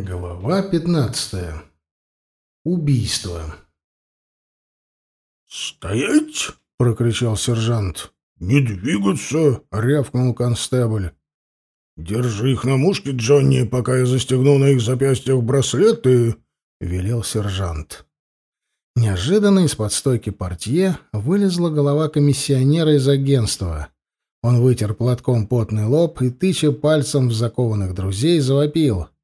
Глава пятнадцатая. Убийство. «Стоять!» — прокричал сержант. «Не двигаться!» — рявкнул констебль. «Держи их на мушке, Джонни, пока я застегну на их запястьях браслеты!» — велел сержант. Неожиданно из-под стойки портье вылезла голова комиссионера из агентства. Он вытер платком потный лоб и, тыча пальцем в закованных друзей, завопил —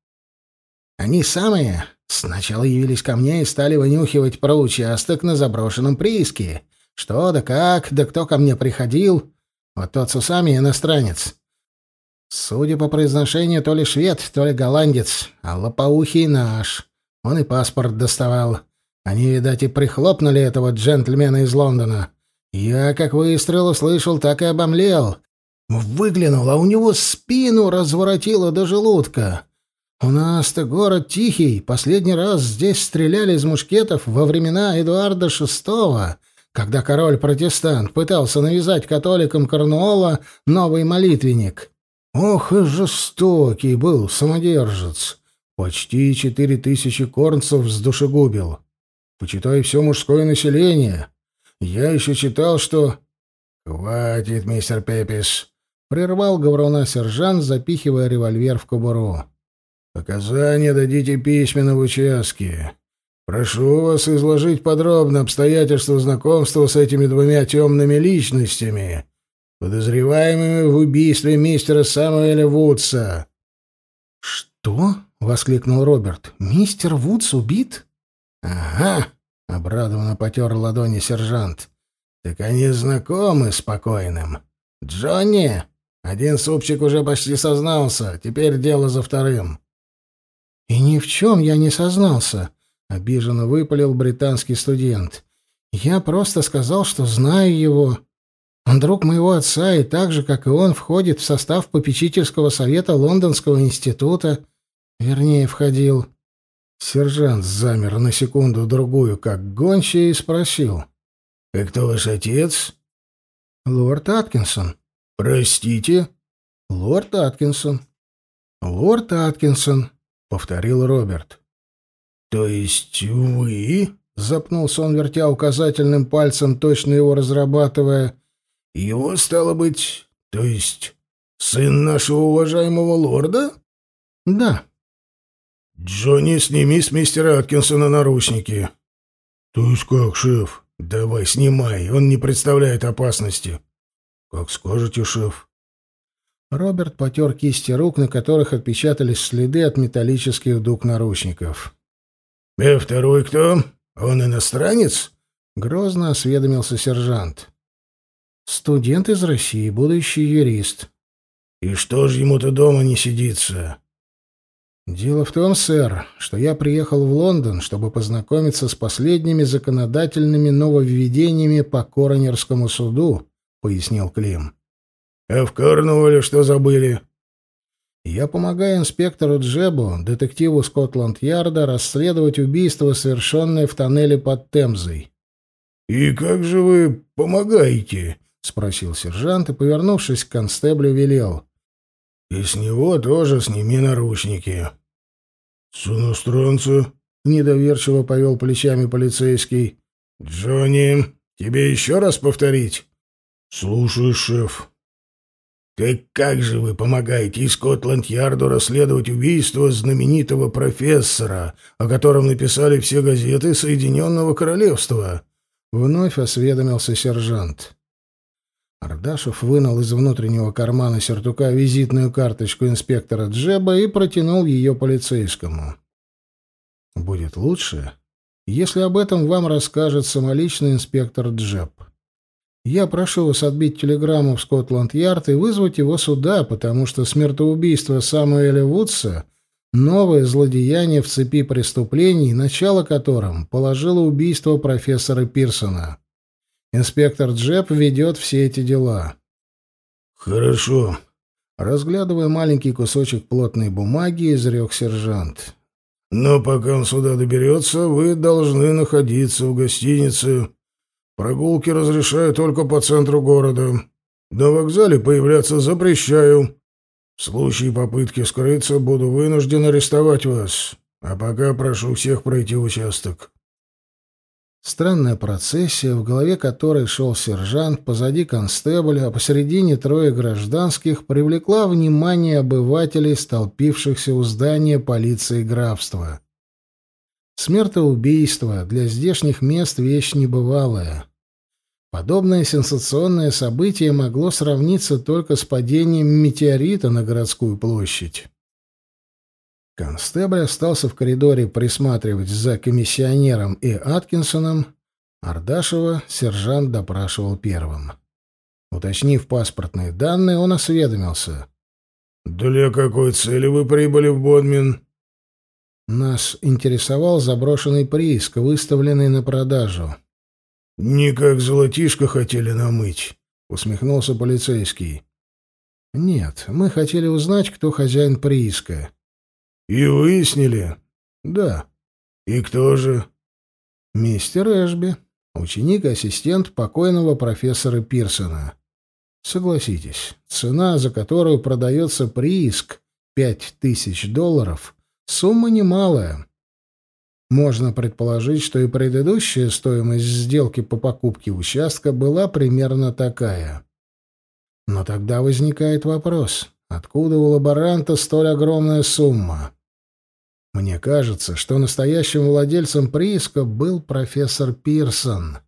они самые сначала явились ко мне и стали вынюхивать про участок на заброшенном прииске. Что да как, да кто ко мне приходил. Вот тот с иностранец. Судя по произношению, то ли швед, то ли голландец, а лопоухий наш. Он и паспорт доставал. Они, видать, и прихлопнули этого джентльмена из Лондона. Я, как выстрел услышал, так и обомлел. Выглянул, а у него спину разворотило до желудка. У нас-то город тихий. Последний раз здесь стреляли из мушкетов во времена Эдуарда VI, когда король-протестант пытался навязать католикам Корнуола новый молитвенник. Ох и жестокий был самодержец. Почти четыре тысячи корнцев сдушегубил. Почитай все мужское население. Я еще читал, что... «Хватит, мистер Пепис!» — прервал говоруна сержант, запихивая револьвер в кобуру. Показания дадите письменно в участке. Прошу вас изложить подробно обстоятельства знакомства с этими двумя темными личностями, подозреваемыми в убийстве мистера Самуэля Вудса». «Что?» — воскликнул Роберт. «Мистер Вудс убит?» «Ага», — обрадованно потер ладони сержант. «Так они знакомы с покойным. Джонни, один супчик уже почти сознался, теперь дело за вторым». «И ни в чем я не сознался», — обиженно выпалил британский студент. «Я просто сказал, что знаю его. Он друг моего отца, и так же, как и он, входит в состав попечительского совета Лондонского института. Вернее, входил». Сержант замер на секунду-другую, как гончий, и спросил. «И кто ваш отец?» «Лорд Аткинсон». «Простите?» «Лорд Аткинсон». «Лорд Аткинсон», — повторил Роберт. «То есть вы?» — запнулся он, вертя указательным пальцем, точно его разрабатывая. «Его, стало быть, то есть сын нашего уважаемого лорда?» «Да». «Джонни, сними с мистера Аткинсона наручники». «То есть как, шеф?» «Давай, снимай, он не представляет опасности». «Как скажете, шеф». Роберт потер кисти рук, на которых отпечатались следы от металлических дуг наручников. «И второй кто? Он иностранец?» — грозно осведомился сержант. «Студент из России, будущий юрист». «И что же ему-то дома не сидится?» «Дело в том, сэр, что я приехал в Лондон, чтобы познакомиться с последними законодательными нововведениями по Коронерскому суду», — пояснил Клим. А в Корнуолле что забыли? Я помогаю инспектору Джебу, детективу Скотланд-Ярда, расследовать убийство, совершенное в тоннеле под Темзой. «И как же вы помогаете?» — спросил сержант и, повернувшись к констеблю, велел. «И с него тоже сними наручники». «С иностранца?» — недоверчиво повел плечами полицейский. «Джонни, тебе еще раз повторить?» «Слушай, шеф», «Так как же вы помогаете Скотланд-Ярду расследовать убийство знаменитого профессора, о котором написали все газеты Соединенного Королевства?» Вновь осведомился сержант. Ардашев вынул из внутреннего кармана сюртука визитную карточку инспектора Джеба и протянул ее полицейскому. «Будет лучше, если об этом вам расскажет самоличный инспектор Джеб. Я прошу вас отбить телеграмму в Скотланд-Ярд и вызвать его сюда, потому что смертоубийство Самуэля Вудса — новое злодеяние в цепи преступлений, начало которым положило убийство профессора Пирсона. Инспектор Джеб ведет все эти дела. «Хорошо», Разглядывая маленький кусочек плотной бумаги, изрек сержант. «Но пока он сюда доберется, вы должны находиться в гостинице Прогулки разрешаю только по центру города. На вокзале появляться запрещаю. В случае попытки скрыться буду вынужден арестовать вас. А пока прошу всех пройти участок. Странная процессия, в голове которой шел сержант, позади констебля, а посередине трое гражданских, привлекла внимание обывателей, столпившихся у здания полиции графства. Смертоубийство для здешних мест — вещь небывалая. Подобное сенсационное событие могло сравниться только с падением метеорита на городскую площадь. Констебль остался в коридоре присматривать за комиссионером и Аткинсоном. Ардашева сержант допрашивал первым. Уточнив паспортные данные, он осведомился. «Для какой цели вы прибыли в Бодмин?» Нас интересовал заброшенный прииск, выставленный на продажу. «Не как золотишко хотели намыть», — усмехнулся полицейский. «Нет, мы хотели узнать, кто хозяин прииска». «И выяснили?» «Да». «И кто же?» «Мистер Эшби, ученик и ассистент покойного профессора Пирсона. Согласитесь, цена, за которую продается прииск, пять тысяч долларов, сумма немалая». Можно предположить, что и предыдущая стоимость сделки по покупке участка была примерно такая. Но тогда возникает вопрос, откуда у лаборанта столь огромная сумма? Мне кажется, что настоящим владельцем прииска был профессор Пирсон,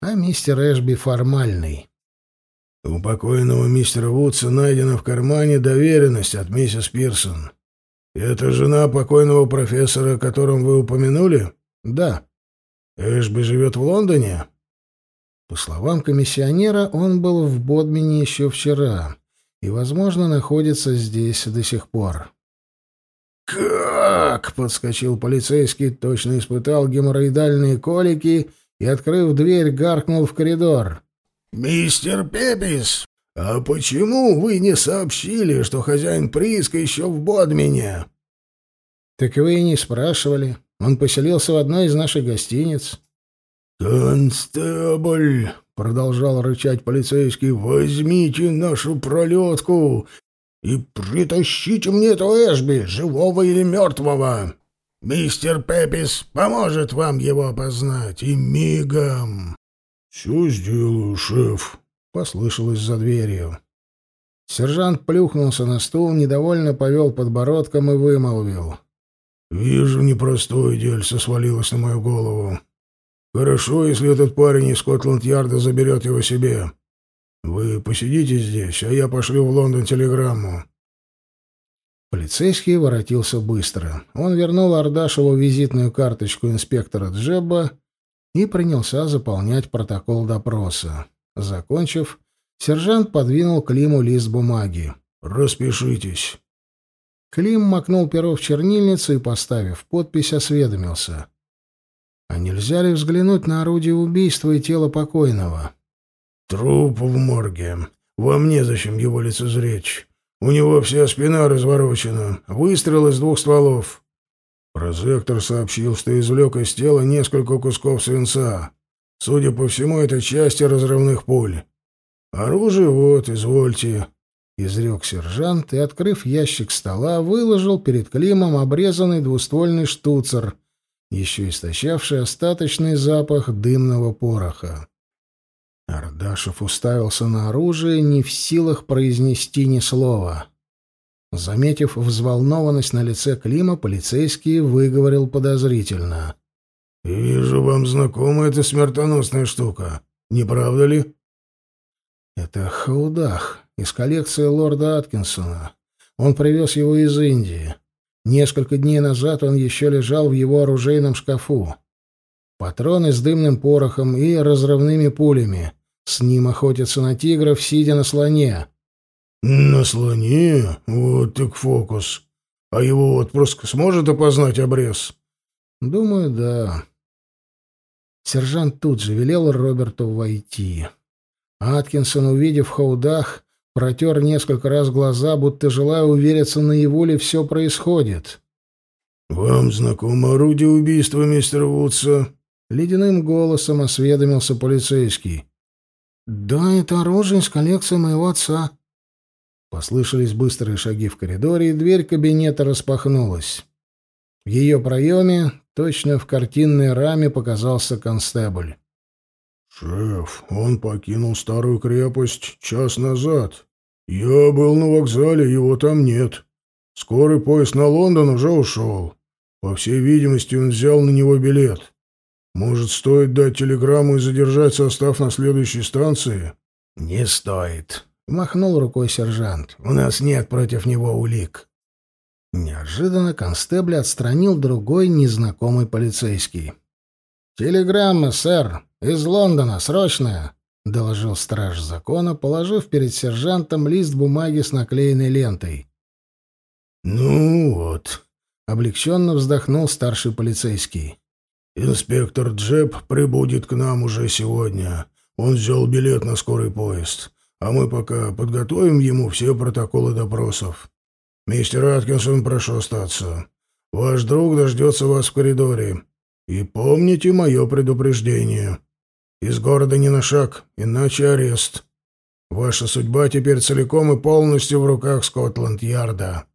а мистер Эшби формальный. У покойного мистера Вудса найдена в кармане доверенность от миссис Пирсон. «Это жена покойного профессора, о котором вы упомянули?» «Да». «Эшби живет в Лондоне?» По словам комиссионера, он был в Бодмине еще вчера и, возможно, находится здесь до сих пор. «Как?» — подскочил полицейский, точно испытал геморроидальные колики и, открыв дверь, гаркнул в коридор. «Мистер Пепис, а почему вы не сообщили, что хозяин прииска еще в Бодмине?» «Так вы и не спрашивали. Он поселился в одной из наших гостиниц». «Констебль!» — продолжал рычать полицейский. «Возьмите нашу пролетку и притащите мне этого Эшби, живого или мертвого. Мистер Пепис поможет вам его опознать, и мигом. — Все сделаю, шеф, — послышалось за дверью. Сержант плюхнулся на стул, недовольно повел подбородком и вымолвил. — Вижу, непростое дельце свалилось на мою голову. Хорошо, если этот парень из Скотланд-Ярда заберет его себе. Вы посидите здесь, а я пошлю в Лондон телеграмму. Полицейский воротился быстро. Он вернул Ардашеву визитную карточку инспектора Джебба и принялся заполнять протокол допроса. Закончив, сержант подвинул Климу лист бумаги. «Распишитесь». Клим макнул перо в чернильницу и, поставив подпись, осведомился. «А нельзя ли взглянуть на орудие убийства и тело покойного?» Труп в морге. Вам незачем его лицезреть. У него вся спина разворочена. Выстрел из двух стволов. Прозектор сообщил, что извлек из тела несколько кусков свинца. Судя по всему, это части разрывных пуль. Оружие вот, извольте. Изрек сержант и, открыв ящик стола, выложил перед Климом обрезанный двуствольный штуцер, еще истощавший остаточный запах дымного пороха. Ардашев уставился на оружие, не в силах произнести ни слова. Заметив взволнованность на лице Клима, полицейский выговорил подозрительно. «Вижу, вам знакома эта смертоносная штука. Не правда ли?» «Это хаудах из коллекции лорда Аткинсона. Он привез его из Индии. Несколько дней назад он еще лежал в его оружейном шкафу. Патроны с дымным порохом и разрывными пулями. С ним охотятся на тигров, сидя на слоне. «На слоне? Вот так фокус. А его отпрыск сможет опознать обрез?» «Думаю, да». Сержант тут же велел Роберту войти. Аткинсон, увидев хаудах, протер несколько раз глаза, будто желая увериться, на его ли все происходит. «Вам знакомо орудие убийства мистера Вудса?» Ледяным голосом осведомился полицейский. «Да, это оружие из коллекции моего отца». Послышались быстрые шаги в коридоре, и дверь кабинета распахнулась. В ее проеме, точно в картинной раме, показался констебль. «Шеф, он покинул старую крепость час назад. Я был на вокзале, его там нет. Скорый поезд на Лондон уже ушел. По всей видимости, он взял на него билет. Может, стоит дать телеграмму и задержать состав на следующей станции?» «Не стоит», — махнул рукой сержант. «У нас нет против него улик». Неожиданно констебль отстранил другой незнакомый полицейский. «Телеграмма, сэр, из Лондона, срочная!» — доложил страж закона, положив перед сержантом лист бумаги с наклеенной лентой. «Ну вот», — облегченно вздохнул старший полицейский. «Инспектор Джеб прибудет к нам уже сегодня. Он взял билет на скорый поезд, а мы пока подготовим ему все протоколы допросов. Мистер Аткинсон, прошу остаться. Ваш друг дождется вас в коридоре. И помните мое предупреждение. Из города не на шаг, иначе арест. Ваша судьба теперь целиком и полностью в руках Скотланд-Ярда».